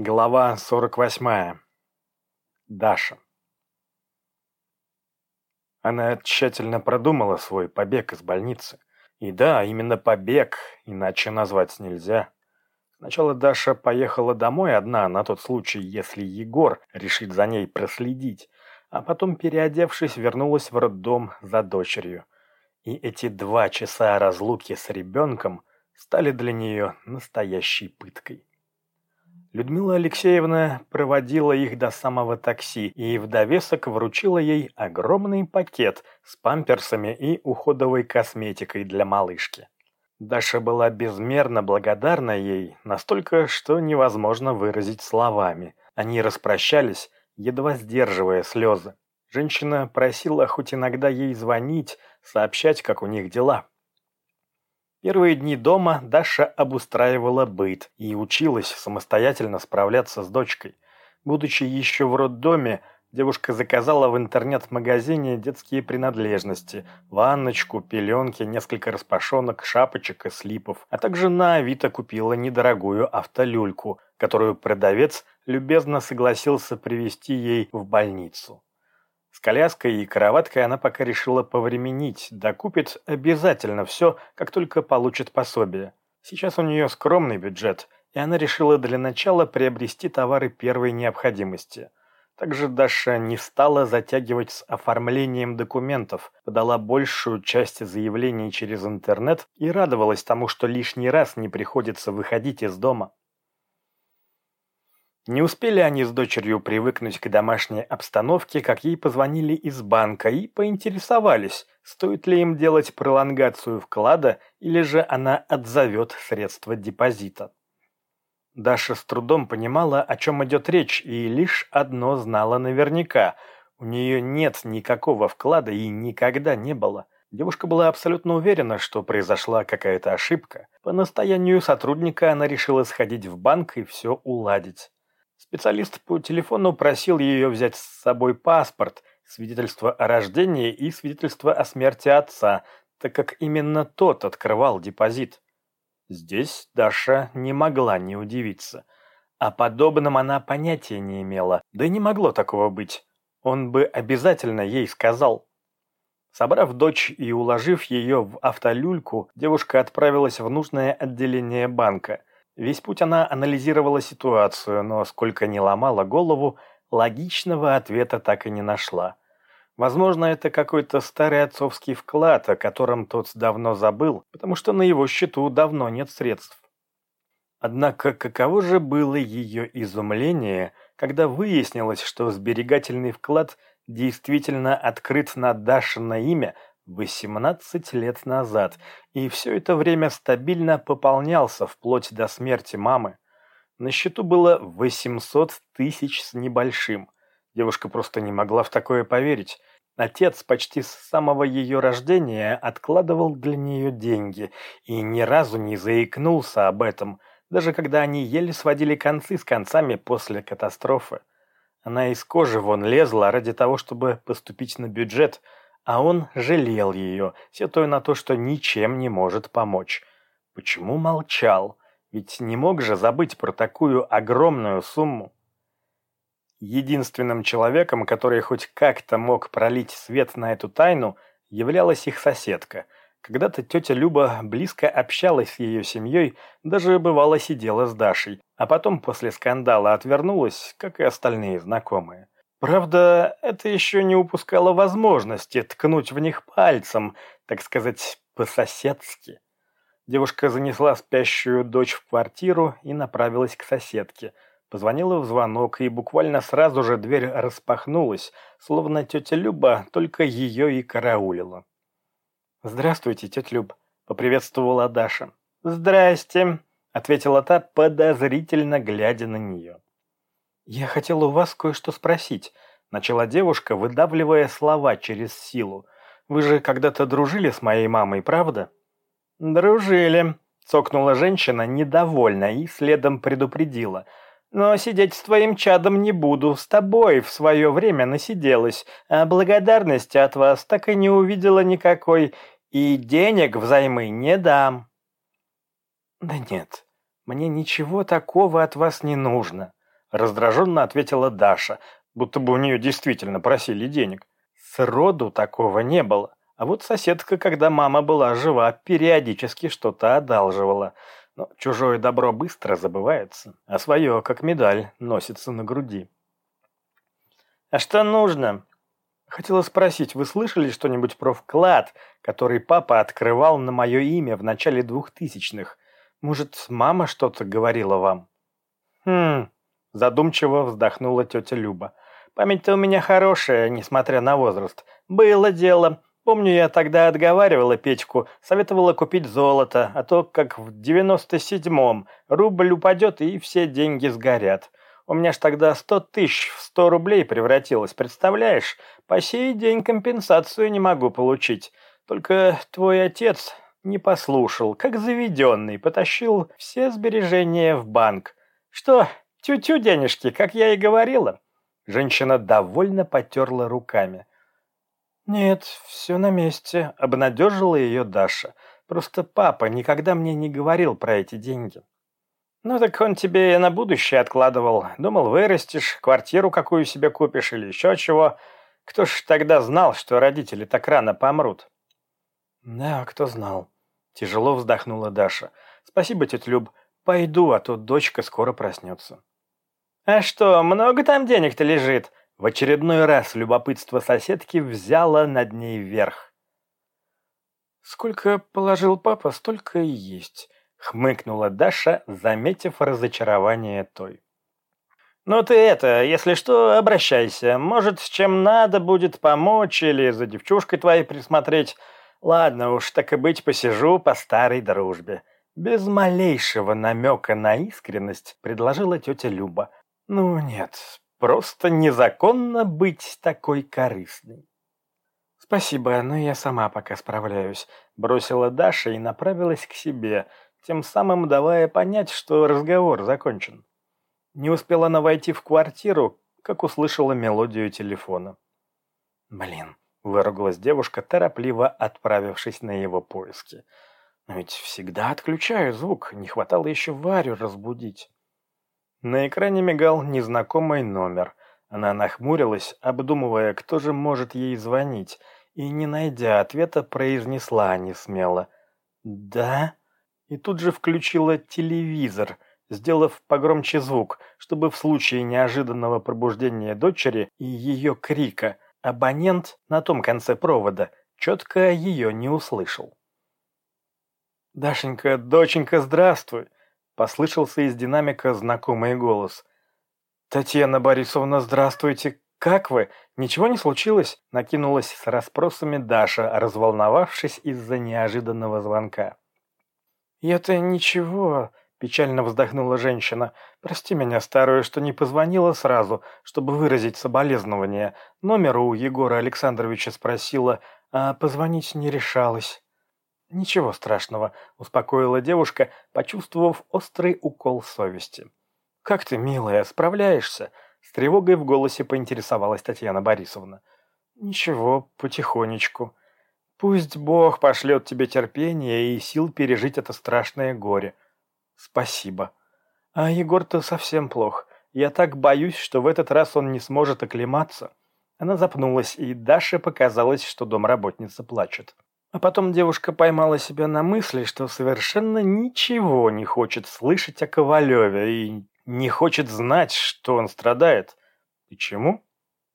Глава 48. Даша. Она тщательно продумала свой побег из больницы. И да, именно побег, иначе назвать нельзя. Сначала Даша поехала домой одна на тот случай, если Егор решит за ней проследить, а потом, переодевшись, вернулась в роддом за дочерью. И эти два часа разлуки с ребенком стали для нее настоящей пыткой. Людмила Алексеевна проводила их до самого такси и в довесок вручила ей огромный пакет с памперсами и уходовой косметикой для малышки. Даша была безмерно благодарна ей, настолько, что невозможно выразить словами. Они распрощались, едва сдерживая слезы. Женщина просила хоть иногда ей звонить, сообщать, как у них дела. Первые дни дома Даша обустраивала быт и училась самостоятельно справляться с дочкой. Будучи еще в роддоме, девушка заказала в интернет-магазине детские принадлежности, ванночку, пеленки, несколько распашонок, шапочек и слипов, а также на Авито купила недорогую автолюльку, которую продавец любезно согласился привезти ей в больницу. С коляской и кроваткой она пока решила повременить, да купит обязательно все, как только получит пособие. Сейчас у нее скромный бюджет, и она решила для начала приобрести товары первой необходимости. Также Даша не стала затягивать с оформлением документов, подала большую часть заявлений через интернет и радовалась тому, что лишний раз не приходится выходить из дома. Не успели они с дочерью привыкнуть к домашней обстановке, как ей позвонили из банка и поинтересовались, стоит ли им делать пролонгацию вклада или же она отзовет средства депозита. Даша с трудом понимала, о чем идет речь, и лишь одно знала наверняка – у нее нет никакого вклада и никогда не было. Девушка была абсолютно уверена, что произошла какая-то ошибка. По настоянию сотрудника она решила сходить в банк и все уладить. Специалист по телефону просил ее взять с собой паспорт, свидетельство о рождении и свидетельство о смерти отца, так как именно тот открывал депозит. Здесь Даша не могла не удивиться. О подобном она понятия не имела, да и не могло такого быть. Он бы обязательно ей сказал. Собрав дочь и уложив ее в автолюльку, девушка отправилась в нужное отделение банка – Весь путь она анализировала ситуацию, но сколько ни ломала голову, логичного ответа так и не нашла. Возможно, это какой-то старый отцовский вклад, о котором тот давно забыл, потому что на его счету давно нет средств. Однако каково же было ее изумление, когда выяснилось, что сберегательный вклад действительно открыт на Дашино имя – 18 лет назад, и все это время стабильно пополнялся вплоть до смерти мамы. На счету было 800 тысяч с небольшим. Девушка просто не могла в такое поверить. Отец почти с самого ее рождения откладывал для нее деньги и ни разу не заикнулся об этом, даже когда они еле сводили концы с концами после катастрофы. Она из кожи вон лезла ради того, чтобы поступить на бюджет – а он жалел ее, сетуя на то, что ничем не может помочь. Почему молчал? Ведь не мог же забыть про такую огромную сумму. Единственным человеком, который хоть как-то мог пролить свет на эту тайну, являлась их соседка. Когда-то тетя Люба близко общалась с ее семьей, даже бывало сидела с Дашей, а потом после скандала отвернулась, как и остальные знакомые. Правда, это еще не упускало возможности ткнуть в них пальцем, так сказать, по-соседски. Девушка занесла спящую дочь в квартиру и направилась к соседке. Позвонила в звонок, и буквально сразу же дверь распахнулась, словно тетя Люба только ее и караулила. «Здравствуйте, тетя Люб», — поприветствовала Даша. «Здрасте», — ответила та, подозрительно глядя на нее. «Я хотела у вас кое-что спросить», — начала девушка, выдавливая слова через силу. «Вы же когда-то дружили с моей мамой, правда?» «Дружили», — цокнула женщина недовольна и следом предупредила. «Но сидеть с твоим чадом не буду, с тобой в свое время насиделась, а благодарности от вас так и не увидела никакой, и денег взаймы не дам». «Да нет, мне ничего такого от вас не нужно», раздраженно ответила Даша, будто бы у нее действительно просили денег. Сроду такого не было. А вот соседка, когда мама была жива, периодически что-то одалживала. Но чужое добро быстро забывается, а свое, как медаль, носится на груди. «А что нужно?» Хотела спросить, вы слышали что-нибудь про вклад, который папа открывал на мое имя в начале двухтысячных? Может, мама что-то говорила вам? Хм, задумчиво вздохнула тетя Люба. Память-то у меня хорошая, несмотря на возраст. Было дело. Помню, я тогда отговаривала Петьку, советовала купить золото, а то, как в девяносто седьмом, рубль упадет и все деньги сгорят. У меня ж тогда сто тысяч в сто рублей превратилось, представляешь? По сей день компенсацию не могу получить. Только твой отец не послушал, как заведенный, потащил все сбережения в банк. Что, тю-тю денежки, как я и говорила?» Женщина довольно потерла руками. «Нет, все на месте», — обнадежила ее Даша. «Просто папа никогда мне не говорил про эти деньги». «Ну так он тебе на будущее откладывал. Думал, вырастешь, квартиру какую себе купишь или еще чего. Кто ж тогда знал, что родители так рано помрут?» «Да, кто знал». Тяжело вздохнула Даша. «Спасибо, тетя Люб. Пойду, а то дочка скоро проснется». «А что, много там денег-то лежит?» В очередной раз любопытство соседки взяло над ней верх. «Сколько положил папа, столько и есть», — хмыкнула Даша, заметив разочарование той. «Ну ты это, если что, обращайся. Может, с чем надо будет помочь или за девчушкой твоей присмотреть. Ладно уж, так и быть, посижу по старой дружбе». Без малейшего намека на искренность предложила тетя Люба. «Ну нет, просто незаконно быть такой корыстной». «Спасибо, но я сама пока справляюсь», — бросила Даша и направилась к себе, тем самым давая понять, что разговор закончен. Не успела она войти в квартиру, как услышала мелодию телефона. «Блин», — выругалась девушка, торопливо отправившись на его поиски. «Но ведь всегда отключаю звук, не хватало еще Варю разбудить». На экране мигал незнакомый номер. Она нахмурилась, обдумывая, кто же может ей звонить, и, не найдя ответа, произнесла несмело «Да?» и тут же включила телевизор — сделав погромче звук, чтобы в случае неожиданного пробуждения дочери и ее крика абонент на том конце провода четко ее не услышал. «Дашенька, доченька, здравствуй!» — послышался из динамика знакомый голос. «Татьяна Борисовна, здравствуйте! Как вы? Ничего не случилось?» — накинулась с расспросами Даша, разволновавшись из-за неожиданного звонка. «Это ничего», Печально вздохнула женщина. «Прости меня, старую, что не позвонила сразу, чтобы выразить соболезнование. Номер у Егора Александровича спросила, а позвонить не решалась». «Ничего страшного», — успокоила девушка, почувствовав острый укол совести. «Как ты, милая, справляешься?» С тревогой в голосе поинтересовалась Татьяна Борисовна. «Ничего, потихонечку. Пусть Бог пошлет тебе терпение и сил пережить это страшное горе». «Спасибо. А Егор-то совсем плох. Я так боюсь, что в этот раз он не сможет оклематься». Она запнулась, и Даше показалось, что домработница плачет. А потом девушка поймала себя на мысли, что совершенно ничего не хочет слышать о Ковалеве и не хочет знать, что он страдает. Почему?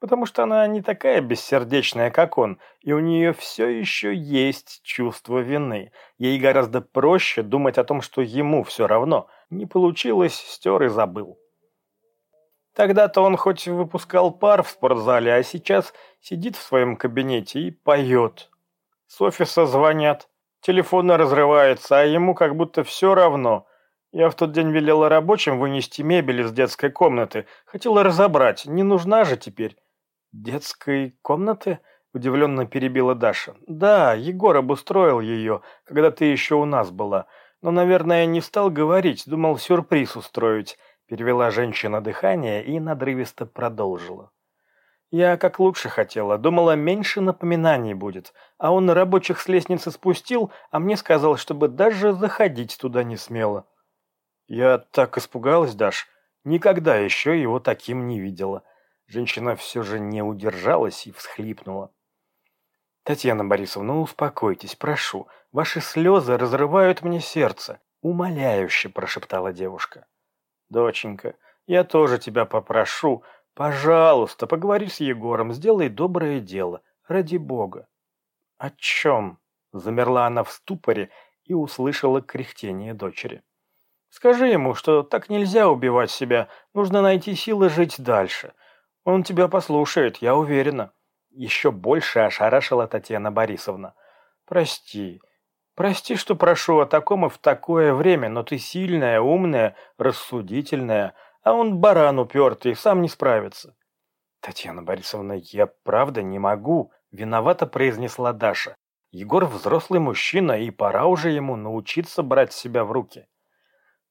потому что она не такая бессердечная, как он, и у нее все еще есть чувство вины. Ей гораздо проще думать о том, что ему все равно. Не получилось, стер и забыл. Тогда-то он хоть выпускал пар в спортзале, а сейчас сидит в своем кабинете и поет. С офиса звонят, телефон разрывается, а ему как будто все равно. Я в тот день велела рабочим вынести мебель из детской комнаты. Хотела разобрать, не нужна же теперь. «Детской комнаты?» – удивленно перебила Даша. «Да, Егор обустроил ее, когда ты еще у нас была. Но, наверное, не стал говорить, думал сюрприз устроить». Перевела женщина дыхание и надрывисто продолжила. «Я как лучше хотела, думала, меньше напоминаний будет, а он рабочих с лестницы спустил, а мне сказал, чтобы даже заходить туда не смело». «Я так испугалась, Даш», Никогда еще его таким не видела. Женщина все же не удержалась и всхлипнула. «Татьяна Борисовна, успокойтесь, прошу. Ваши слезы разрывают мне сердце», — умоляюще прошептала девушка. «Доченька, я тоже тебя попрошу. Пожалуйста, поговори с Егором, сделай доброе дело. Ради бога». «О чем?» — замерла она в ступоре и услышала кряхтение дочери. «Скажи ему, что так нельзя убивать себя, нужно найти силы жить дальше. Он тебя послушает, я уверена». Еще больше ошарашила Татьяна Борисовна. «Прости, прости, что прошу о таком и в такое время, но ты сильная, умная, рассудительная, а он баран упертый, сам не справится». «Татьяна Борисовна, я правда не могу», — виновато произнесла Даша. «Егор взрослый мужчина, и пора уже ему научиться брать себя в руки».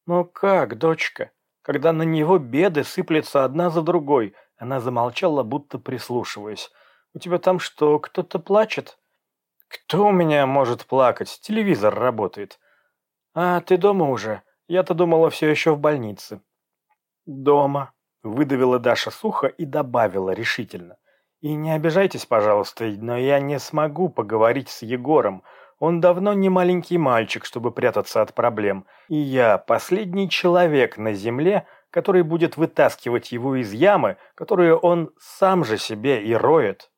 «Но как, дочка, когда на него беды сыплются одна за другой?» Она замолчала, будто прислушиваясь. У тебя там что, кто-то плачет? Кто у меня может плакать? Телевизор работает. А, ты дома уже? Я-то думала все еще в больнице. Дома, выдавила Даша сухо и добавила решительно. И не обижайтесь, пожалуйста, но я не смогу поговорить с Егором. Он давно не маленький мальчик, чтобы прятаться от проблем. И я последний человек на земле, который будет вытаскивать его из ямы, которую он сам же себе и роет.